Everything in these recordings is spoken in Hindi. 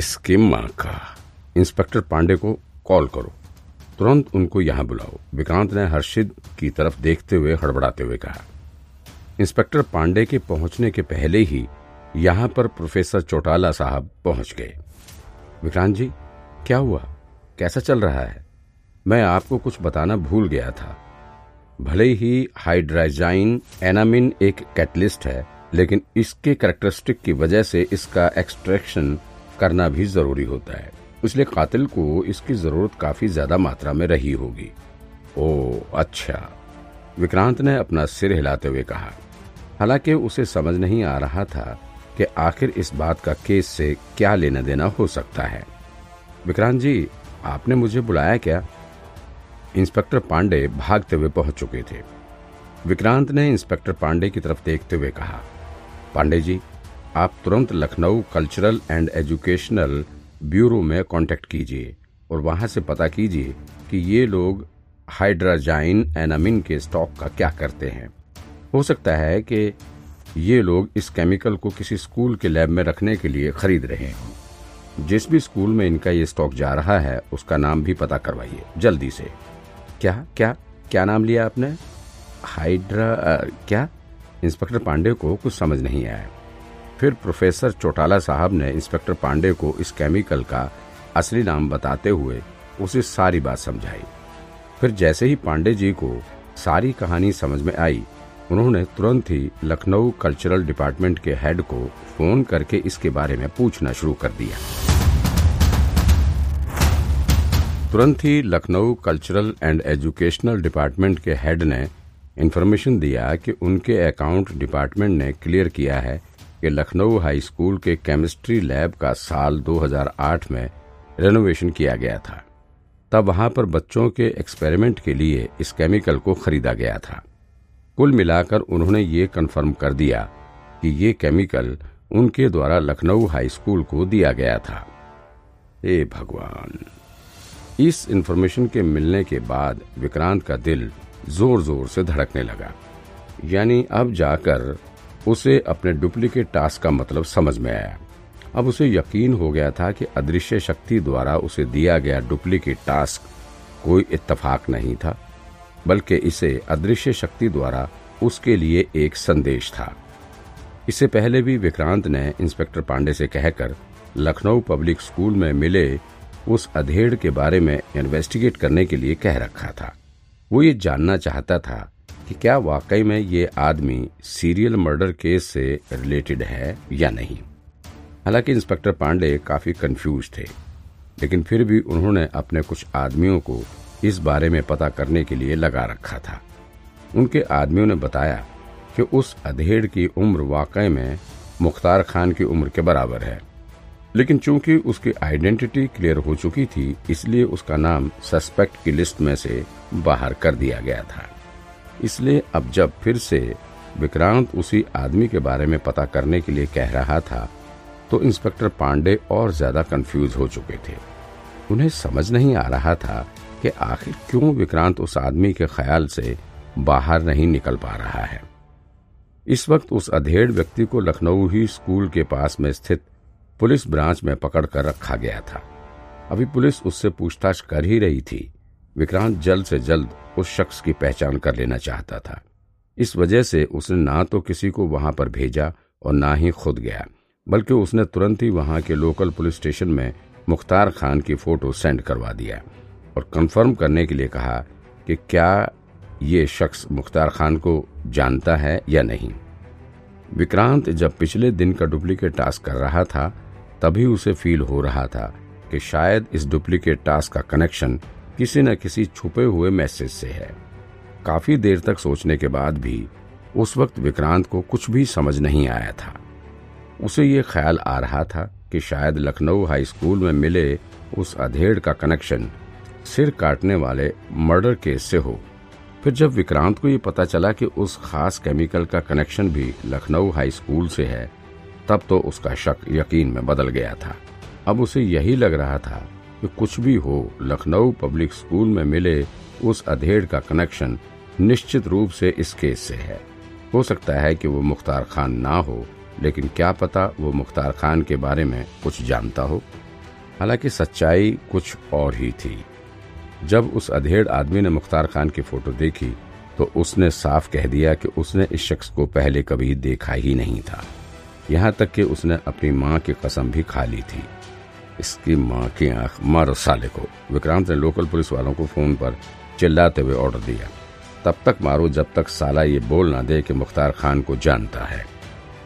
स्कीम माँ का। इंस्पेक्टर पांडे को कॉल करो। तुरंत उनको यहाँ बुलाओ। विक्रांत ने हर्षित की तरफ़ देखते हुए हड़बड़ाते हुए कहा। इंस्पेक्टर पांडे के पहुँचने के पहले ही यहाँ पर प्रोफेसर चौटाला साहब पहुँच गए। विक्रांत जी, क्या हुआ? कैसा चल रहा है? मैं आपको कुछ बताना भूल गया था। भले ही हाइड्राजाइन एनामिन एक कैटलिस्ट है, लेकिन इसके करेक्टरिस्टिक की वजह से इसका एक्सट्रैक्शन करना भी ज़रूरी होता है। इसलिए कातिल को इसकी ज़रूरत काफ़ी ज़्यादा मात्रा में रही होगी। ओ अच्छा। विक्रांत ने अपना सिर हिलाते हुए कहा। हालाँकि उसे समझ नहीं आ रहा था कि आखिर इस बात का केस से क्या लेना देना हो सकता है। विक्रांत जी, आपने मुझे बुलाया क्या? इंस्पेक्टर पांडे भागते हुए पहुँच चुके थे। विक्रांत ने इंस्पेक्टर पांडे की तरफ़ देखते हुए कहा, पांडे जी आप तुरंत Lucknow cultural and educational bureau में कांटेक्ट कीजिए और वहाँ से पता कीजिए कि ये लोग हाइड्राजाइन एनामिन के स्टॉक का क्या करते हैं। हो सकता है कि ये लोग इस केमिकल को किसी स्कूल के लैब में रखने के लिए खरीद रहे हैं। जिस भी स्कूल में इनका ये स्टॉक जा रहा है, उसका नाम भी पता करवाइए, जल्दी से। क्या क्या क्या नाम लिया आपने? हाइड्रा क्या? इंस्पेक्टर पांडे को कुछ समझ नहीं आया। फिर प्रोफेसर चौटाला साहब ने इंस्पेक्टर पांडे को इस केमिकल का असली नाम बताते हुए उसे सारी बात समझाई। फिर जैसे ही पांडे जी को सारी कहानी समझ में आई, उन्होंने तुरंत ही लखनऊ कल्चरल डिपार्टमेंट के हेड को फ़ोन करके इसके बारे में पूछना शुरू कर दिया। तुरंत ही Lucknow cultural and educational department के हेड ने इन्फॉर्मेशन दिया कि उनके अकाउंट डिपार्टमेंट ने क्लियर किया है कि लखनऊ हाई स्कूल के केमिस्ट्री लैब का साल 2008 में रेनोवेशन किया गया था। तब वहाँ पर बच्चों के एक्सपेरिमेंट के लिए इस केमिकल को खरीदा गया था। कुल मिलाकर उन्होंने ये कन्फर्म कर दिया कि ये केमिकल उनके द्वारा लखनऊ हाई स्कूल को दिया गया था। ए भगवान! इस इन्फॉर्मेशन के मिलने के बाद विक्रांत का दिल ज़ोर ज़ोर से धड़कने लगा। यानी अब जाकर उसे अपने डुप्लीकेट टास्क का मतलब समझ में आया। अब उसे यकीन हो गया था कि अदृश्य शक्ति द्वारा उसे दिया गया डुप्लीकेट टास्क कोई इत्तफाक नहीं था, बल्कि इसे अदृश्य शक्ति द्वारा उसके लिए एक संदेश था। इससे पहले भी विक्रांत ने इंस्पेक्टर पांडे से कहकर लखनऊ पब्लिक स्कूल में मिले उस अधेड़ के बारे में इन्वेस्टिगेट करने के लिए कह रखा था। वो ये जानना चाहता था कि क्या वाकई में ये आदमी सीरियल मर्डर केस से रिलेटेड है या नहीं? हालाँकि इंस्पेक्टर पांडे काफ़ी कंफ्यूज थे, लेकिन फिर भी उन्होंने अपने कुछ आदमियों को इस बारे में पता करने के लिए लगा रखा था। उनके आदमियों ने बताया कि उस अधेड़ की उम्र वाकई में मुख्तार खान की उम्र के बराबर है। लेकिन चूँकि उसकी आइडेंटिटी क्लियर हो चुकी थी, इसलिए उसका नाम सस्पेक्ट की लिस्ट में से बाहर कर दिया गया था। इसलिए अब जब फिर से विक्रांत उसी आदमी के बारे में पता करने के लिए कह रहा था तो इंस्पेक्टर पांडे और ज़्यादा कंफ्यूज हो चुके थे। उन्हें समझ नहीं आ रहा था कि आखिर क्यों विक्रांत उस आदमी के ख्याल से बाहर नहीं निकल पा रहा है। इस वक्त उस अधेड़ व्यक्ति को लखनऊ ही स्कूल के पास में स्थित पुलिस ब्रांच में पकड़ कर रखा गया था। अभी पुलिस उससे पूछताछ कर ही रही थी। विक्रांत जल्द से जल्द उस शख्स की पहचान कर लेना चाहता था। इस वजह से उसने ना तो किसी को वहाँ पर भेजा और ना ही खुद गया, बल्कि उसने तुरंत ही वहाँ के लोकल पुलिस स्टेशन में मुख्तार खान की फ़ोटो सेंड करवा दिया और कंफर्म करने के लिए कहा कि क्या ये शख्स मुख्तार खान को जानता है या नहीं। विक्रांत जब पिछले दिन का डुप्लीकेट टास्क कर रहा था, तभी उसे फील हो रहा था कि शायद इस डुप्लीकेट टास्क का कनेक्शन किसी न किसी छुपे हुए मैसेज से है। काफ़ी देर तक सोचने के बाद भी उस वक्त विक्रांत को कुछ भी समझ नहीं आया था। उसे ये ख्याल आ रहा था कि शायद लखनऊ हाई स्कूल में मिले उस अधेड़ का कनेक्शन सिर काटने वाले मर्डर केस से हो। फिर जब विक्रांत को ये पता चला कि उस खास केमिकल का कनेक्शन भी लखनऊ हाई स्कूल से है, तब तो उसका शक यकीन में बदल गया था। अब उसे यही लग रहा था कि कुछ भी हो, लखनऊ पब्लिक स्कूल में मिले उस अधेड़ का कनेक्शन निश्चित रूप से इस केस से है। हो सकता है कि वो मुख्तार खान ना हो, लेकिन क्या पता वो मुख्तार खान के बारे में कुछ जानता हो? हालाँकि सच्चाई कुछ और ही थी। जब उस अधेड़ आदमी ने मुख्तार खान की फ़ोटो देखी तो उसने साफ़ कह दिया कि उसने इस शख्स को पहले कभी देखा ही नहीं था। यहाँ तक कि उसने अपनी माँ की कसम भी खा ली थी। इसकी माँ की आँख मारो साले को। विक्रांत ने लोकल पुलिस वालों को फ़ोन पर चिल्लाते हुए ऑर्डर दिया। तब तक मारो जब तक साला ये बोल ना दे कि मुख्तार खान को जानता है।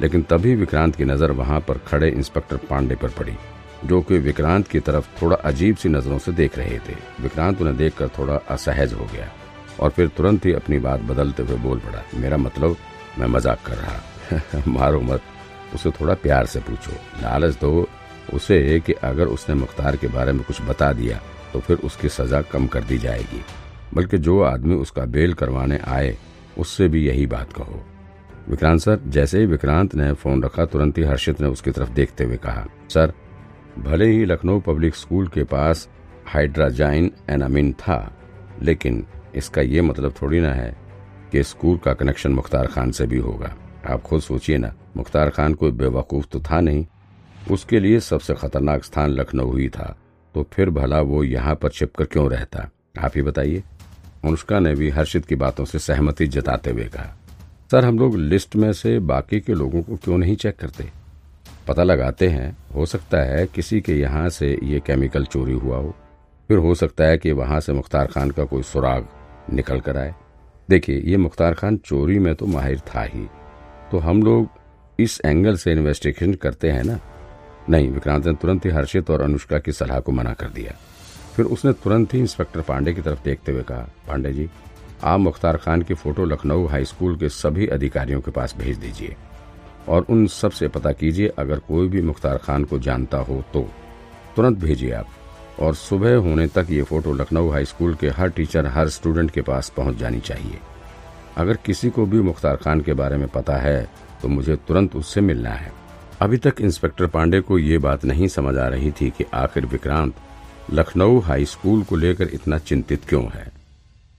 लेकिन तभी विक्रांत की नज़र वहाँ पर खड़े इंस्पेक्टर पांडे पर पड़ी, जो कि विक्रांत की तरफ़ थोड़ा अजीब सी नज़रों से देख रहे थे। विक्रांत उन्हें देखकर थोड़ा असहज हो गया और फिर तुरंत ही अपनी बात बदलते हुए बोल पड़ा, मेरा मतलब मैं मज़ाक कर रहा। मारो मत, उसे थोड़ा प्यार से पूछो। लालच दो उसे कि अगर उसने मुख्तार के बारे में कुछ बता दिया तो फिर उसकी सजा कम कर दी जाएगी। बल्कि जो आदमी उसका बेल करवाने आए, उससे भी यही बात कहो। विक्रांत सर, जैसे ही विक्रांत ने फ़ोन रखा, तुरंत ही हर्षित ने उसकी तरफ़ देखते हुए कहा, सर, भले ही लखनऊ पब्लिक स्कूल के पास हाइड्राजाइन एनामिन था, लेकिन इसका ये मतलब थोड़ी ना है कि स्कूल का कनेक्शन मुख्तार खान से भी होगा। आप खुद सोचिए ना, मुख्तार खान कोई बेवकूफ़ तो था नहीं। उसके लिए सबसे खतरनाक स्थान लखनऊ ही था। तो फिर भला वो यहाँ पर छिपकर क्यों रहता? आप ही बताइए। अनुष्का ने भी हर्षित की बातों से सहमति जताते हुए कहा, सर, हम लोग लिस्ट में से बाकी के लोगों को क्यों नहीं चेक करते? पता लगाते हैं, हो सकता है किसी के यहाँ से ये केमिकल चोरी हुआ हो। फिर हो सकता है कि वहाँ से मुख्तार खान का कोई सुराग निकल कर आए। देखिए, ये मुख्तार खान चोरी में तो माहिर था ही। तो हम लोग इस एंगल से इन्वेस्टिगेशन करते हैं ना? नहीं, विक्रांत ने तुरंत ही हर्षित और अनुष्का की सलाह को मना कर दिया। फिर उसने तुरंत ही इंस्पेक्टर पांडे की तरफ़ देखते हुए कहा, पांडे जी, आप मुख्तार खान की फ़ोटो लखनऊ हाई स्कूल के सभी अधिकारियों के पास भेज दीजिए। और उन सबसे पता कीजिए, अगर कोई भी मुख्तार खान को जानता हो तो। तुरंत भेजिए आप। और सुबह होने तक ये फ़ोटो लखनऊ हाई स्कूल के हर टीचर, हर स्टूडेंट के पास पहुँच जानी चाहिए। अगर किसी को भी मुख्तार खान के बारे में पता है तो मुझे तुरंत उससे मिलना है। अभी तक इंस्पेक्टर पांडे को ये बात नहीं समझ आ रही थी कि आखिर विक्रांत लखनऊ हाई स्कूल को लेकर इतना चिंतित क्यों है।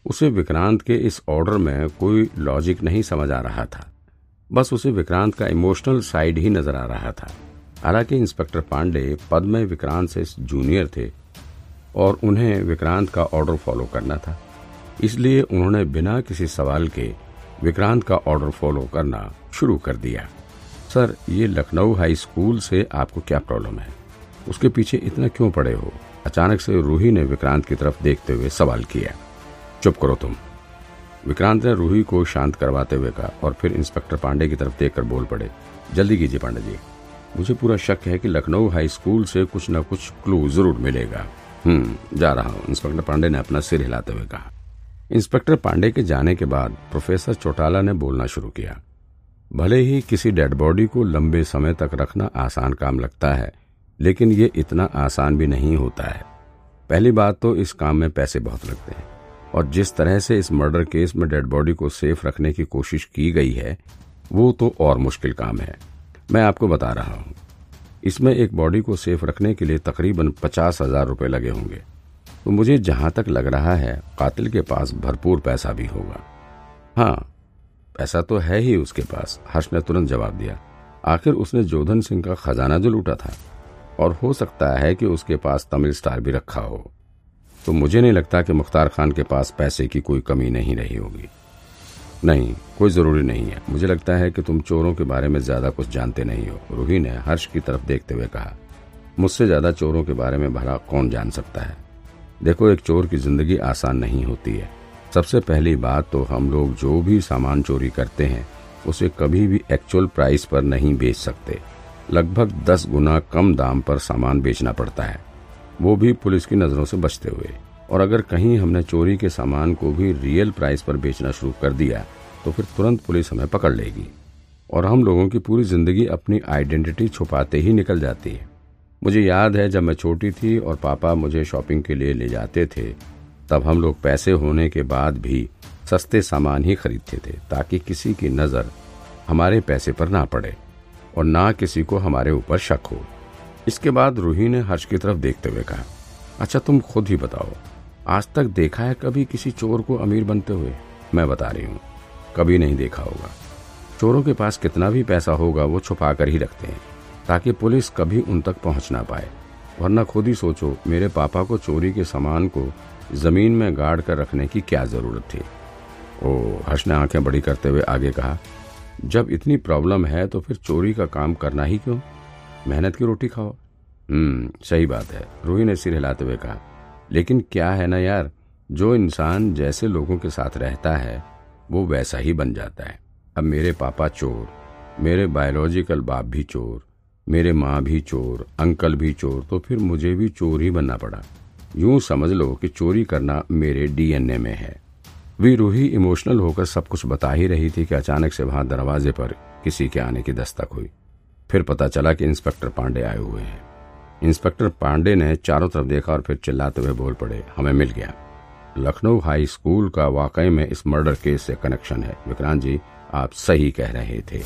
उसे विक्रांत के इस ऑर्डर में कोई लॉजिक नहीं समझ आ रहा था। बस उसे विक्रांत का इमोशनल साइड ही नज़र आ रहा था। हालाँकि इंस्पेक्टर पांडे पद में विक्रांत से जूनियर थे और उन्हें विक्रांत का ऑर्डर फॉलो करना था। इसलिए उन्होंने बिना किसी सवाल के विक्रांत का ऑर्डर फॉलो करना शुरू कर दिया। सर, ये लखनऊ हाई स्कूल से आपको क्या प्रॉब्लम है? उसके पीछे इतना क्यों पड़े हो? अचानक से रूही ने विक्रांत की तरफ़ देखते हुए सवाल किया। चुप करो तुम। विक्रांत ने रूही को शांत करवाते हुए कहा और फिर इंस्पेक्टर पांडे की तरफ़ देखकर बोल पड़े, जल्दी कीजिए पांडे जी। मुझे पूरा शक है कि लखनऊ हाई स्कूल से कुछ न कुछ क्लू ज़रूर मिलेगा। हम्म जा रहा हूँ, इंस्पेक्टर पांडे ने अपना सिर हिलाते हुए कहा। इंस्पेक्टर पांडे के जाने के बाद प्रोफेसर चौटाला ने बोलना शुरू किया। भले ही किसी डेड बॉडी को लंबे समय तक रखना आसान काम लगता है, लेकिन ये इतना आसान भी नहीं होता है। पहली बात तो इस काम में पैसे बहुत लगते हैं, और जिस तरह से इस मर्डर केस में डेड बॉडी को सेफ़ रखने की कोशिश की गई है, वो तो और मुश्किल काम है। मैं आपको बता रहा हूँ, इसमें एक बॉडी को सेफ़ रखने के लिए तकरीबन पचास हज़ार रुपये लगे होंगे। तो मुझे जहाँ तक लग रहा है, कातिल के पास भरपूर पैसा भी होगा। हाँ पैसा तो है ही उसके पास। हर्ष ने तुरंत जवाब दिया। आखिर उसने जोधन सिंह का खजाना जो लूटा था, और हो सकता है कि उसके पास तमिल स्टार भी रखा हो तो मुझे नहीं लगता कि मुख्तार खान के पास पैसे की कोई कमी नहीं रही होगी। नहीं, कोई ज़रूरी नहीं है। मुझे लगता है कि तुम चोरों के बारे में ज़्यादा कुछ जानते नहीं हो। रूही ने हर्ष की तरफ़ देखते हुए कहा, मुझसे ज़्यादा चोरों के बारे में भला कौन जान सकता है? देखो, एक चोर की ज़िंदगी आसान नहीं होती है। सबसे पहली बात तो हम लोग जो भी सामान चोरी करते हैं, उसे कभी भी एक्चुअल प्राइस पर नहीं बेच सकते। लगभग दस गुना कम दाम पर सामान बेचना पड़ता है। वो भी पुलिस की नज़रों से बचते हुए। और अगर कहीं हमने चोरी के सामान को भी रियल प्राइस पर बेचना शुरू कर दिया तो फिर तुरंत पुलिस हमें पकड़ लेगी। और हम लोगों की पूरी ज़िंदगी अपनी आइडेंटिटी छुपाते ही निकल जाती है। मुझे याद है जब मैं छोटी थी और पापा मुझे शॉपिंग के लिए ले जाते थे तब हम लोग पैसे होने के बाद भी सस्ते सामान ही खरीदते थे, ताकि किसी की नज़र हमारे पैसे पर ना पड़े और ना किसी को हमारे ऊपर शक हो। इसके बाद रूही ने हर्ष की तरफ़ देखते हुए कहा अच्छा तुम खुद ही बताओ, आज तक देखा है कभी किसी चोर को अमीर बनते हुए? मैं बता रही हूँ, कभी नहीं देखा होगा। चोरों के पास कितना भी पैसा होगा, वो छुपा कर ही रखते हैं, ताकि पुलिस कभी उन तक पहुँच ना पाए। वरना खुद ही सोचो, मेरे पापा को चोरी के सामान को ज़मीन में गाड़ कर रखने की क्या ज़रूरत थी? ओ, हर्ष ने आँखें बड़ी करते हुए आगे कहा, जब इतनी प्रॉब्लम है तो फिर चोरी का काम करना ही क्यों? मेहनत की रोटी खाओ। हम्म सही बात है, रूही ने सिर हिलाते हुए कहा। लेकिन क्या है ना यार, जो इंसान जैसे लोगों के साथ रहता है, वो वैसा ही बन जाता है। अब मेरे पापा चोर, मेरे बायोलॉजिकल बाप भी चोर मेरे माँ भी चोर, अंकल भी चोर तो फिर मुझे भी चोर ही बनना पड़ा। यूँ समझ लो कि चोरी करना मेरे डीएनए में है। वी रूही इमोशनल होकर सब कुछ बता ही रही थी कि अचानक से वहाँ दरवाजे पर किसी के आने की दस्तक हुई। फिर पता चला कि इंस्पेक्टर पांडे आए हुए हैं। इंस्पेक्टर पांडे ने चारों तरफ़ देखा और फिर चिल्लाते हुए बोल पड़े, हमें मिल गया। लखनऊ हाई स्कूल का वाकई में इस मर्डर केस से कनेक्शन है। विक्रांत जी, आप सही कह रहे थे।